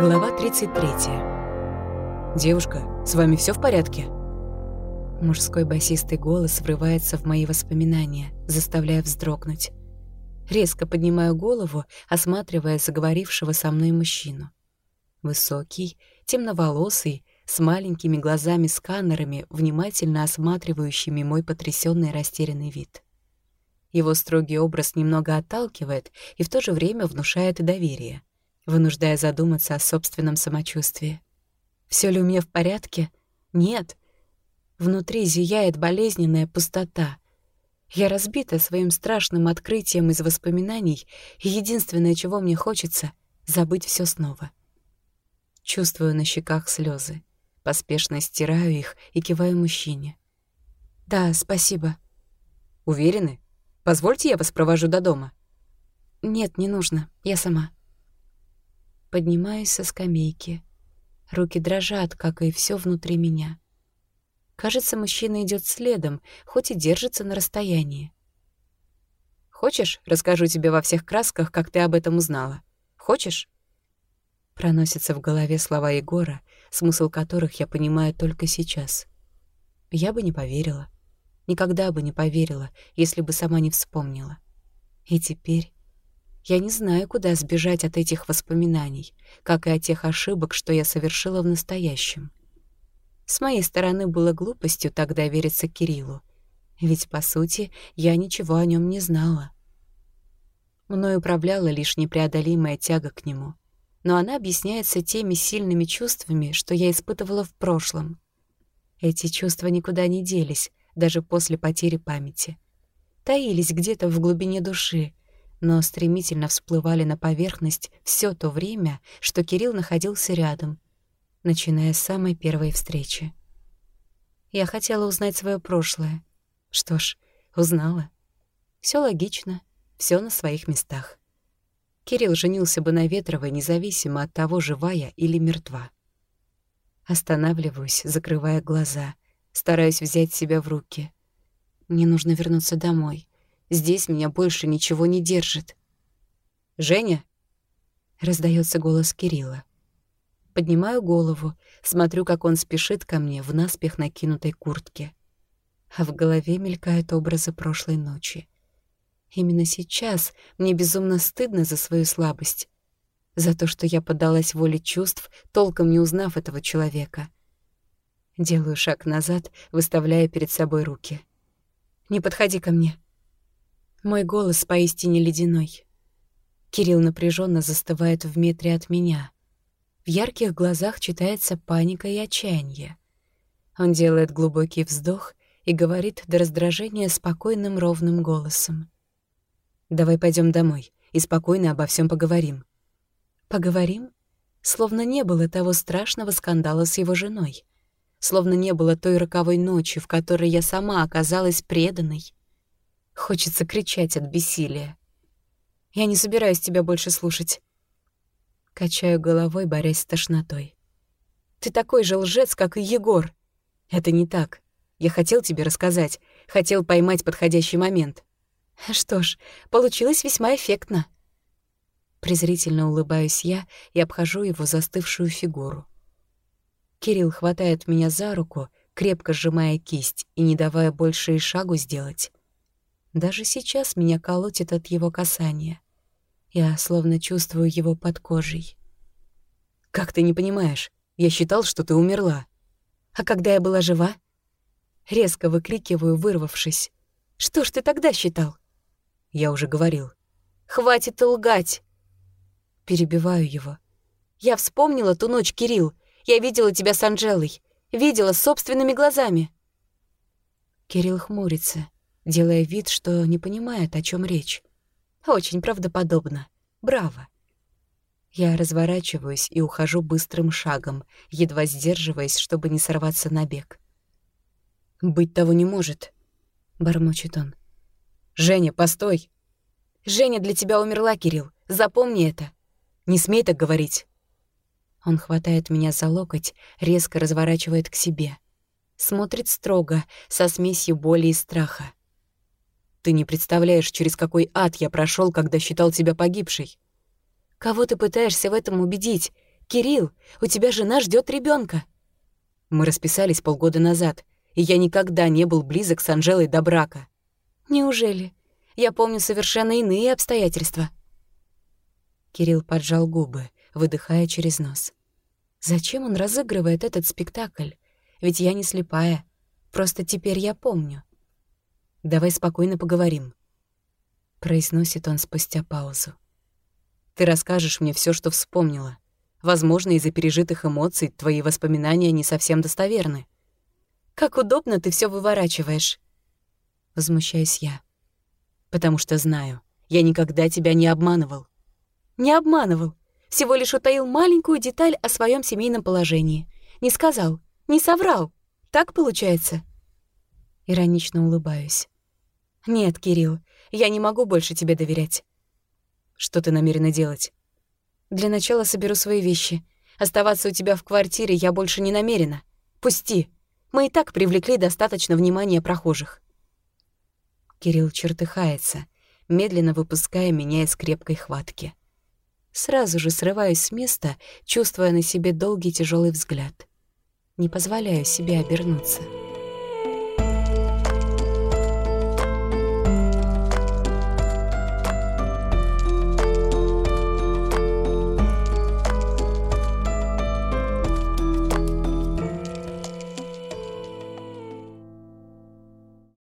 Глава 33. «Девушка, с вами все в порядке?» Мужской басистый голос врывается в мои воспоминания, заставляя вздрогнуть. Резко поднимаю голову, осматривая заговорившего со мной мужчину. Высокий, темноволосый, с маленькими глазами-сканерами, внимательно осматривающими мой потрясенный растерянный вид. Его строгий образ немного отталкивает и в то же время внушает доверие — вынуждая задуматься о собственном самочувствии. Все ли у меня в порядке? Нет. Внутри зияет болезненная пустота. Я разбита своим страшным открытием из воспоминаний, и единственное, чего мне хочется — забыть все снова. Чувствую на щеках слезы, поспешно стираю их и киваю мужчине. «Да, спасибо». «Уверены? Позвольте, я вас провожу до дома». «Нет, не нужно, я сама». Поднимаюсь со скамейки. Руки дрожат, как и все внутри меня. Кажется, мужчина идет следом, хоть и держится на расстоянии. «Хочешь, расскажу тебе во всех красках, как ты об этом узнала? Хочешь?» Проносятся в голове слова Егора, смысл которых я понимаю только сейчас. Я бы не поверила. Никогда бы не поверила, если бы сама не вспомнила. И теперь я не знаю, куда сбежать от этих воспоминаний, как и от тех ошибок, что я совершила в настоящем. С моей стороны было глупостью тогда вериться Кириллу, ведь, по сути, я ничего о нем не знала. Мною управляла лишь непреодолимая тяга к нему, но она объясняется теми сильными чувствами, что я испытывала в прошлом. Эти чувства никуда не делись, даже после потери памяти. Таились где-то в глубине души, но стремительно всплывали на поверхность все то время, что Кирилл находился рядом, начиная с самой первой встречи. Я хотела узнать свое прошлое. Что ж, узнала. Все логично, все на своих местах. Кирилл женился бы на Ветровой, независимо от того, живая или мертва. Останавливаюсь, закрывая глаза, стараюсь взять себя в руки. Мне нужно вернуться домой. Здесь меня больше ничего не держит. «Женя?» — раздается голос Кирилла. Поднимаю голову, смотрю, как он спешит ко мне в наспех накинутой куртке. А в голове мелькают образы прошлой ночи. Именно сейчас мне безумно стыдно за свою слабость, за то, что я поддалась воле чувств, толком не узнав этого человека. Делаю шаг назад, выставляя перед собой руки. «Не подходи ко мне», мой голос поистине ледяной. Кирилл напряженно застывает в метре от меня. В ярких глазах читается паника и отчаяние. Он делает глубокий вздох и говорит до раздражения спокойным ровным голосом. «Давай пойдем домой и спокойно обо всем поговорим». «Поговорим?» Словно не было того страшного скандала с его женой. Словно не было той роковой ночи, в которой я сама оказалась преданной, Хочется кричать от бессилия. Я не собираюсь тебя больше слушать. Качаю головой, борясь с тошнотой. Ты такой же лжец, как и Егор. Это не так. Я хотел тебе рассказать, хотел поймать подходящий момент. Что ж, получилось весьма эффектно. Презрительно улыбаюсь я и обхожу его застывшую фигуру. Кирилл хватает меня за руку, крепко сжимая кисть и не давая больше и шагу сделать. Даже сейчас меня колотит от его касания. Я словно чувствую его под кожей. «Как ты не понимаешь? Я считал, что ты умерла». «А когда я была жива?» Резко выкрикиваю, вырвавшись. «Что ж ты тогда считал?» «Я уже говорил». «Хватит лгать!» Перебиваю его. «Я вспомнила ту ночь, Кирилл. Я видела тебя с Анжелой. Видела собственными глазами». Кирилл хмурится делая вид, что не понимает, о чем речь. Очень правдоподобно. Браво. Я разворачиваюсь и ухожу быстрым шагом, едва сдерживаясь, чтобы не сорваться на бег. «Быть того не может», — бормочет он. «Женя, постой!» «Женя для тебя умерла, Кирилл. Запомни это. Не смей так говорить». Он хватает меня за локоть, резко разворачивает к себе. Смотрит строго, со смесью боли и страха. Ты не представляешь, через какой ад я прошел, когда считал тебя погибшей. Кого ты пытаешься в этом убедить? Кирилл, у тебя жена ждет ребенка. Мы расписались полгода назад, и я никогда не был близок с Анжелой до брака. Неужели? Я помню совершенно иные обстоятельства. Кирилл поджал губы, выдыхая через нос. Зачем он разыгрывает этот спектакль? Ведь я не слепая. Просто теперь я помню. Давай спокойно поговорим. Произносит он спустя паузу. Ты расскажешь мне все, что вспомнила. Возможно, из-за пережитых эмоций твои воспоминания не совсем достоверны. Как удобно ты все выворачиваешь. Возмущаюсь я. Потому что знаю, я никогда тебя не обманывал. Не обманывал. Всего лишь утаил маленькую деталь о своем семейном положении. Не сказал, не соврал. Так получается? Иронично улыбаюсь. Нет, Кирилл, я не могу больше тебе доверять. Что ты намерена делать? Для начала соберу свои вещи. Оставаться у тебя в квартире я больше не намерена. Пусти. Мы и так привлекли достаточно внимания прохожих. Кирилл чертыхается, медленно выпуская меня из крепкой хватки. Сразу же срываюсь с места, чувствуя на себе долгий тяжелый взгляд. Не позволяю себе обернуться.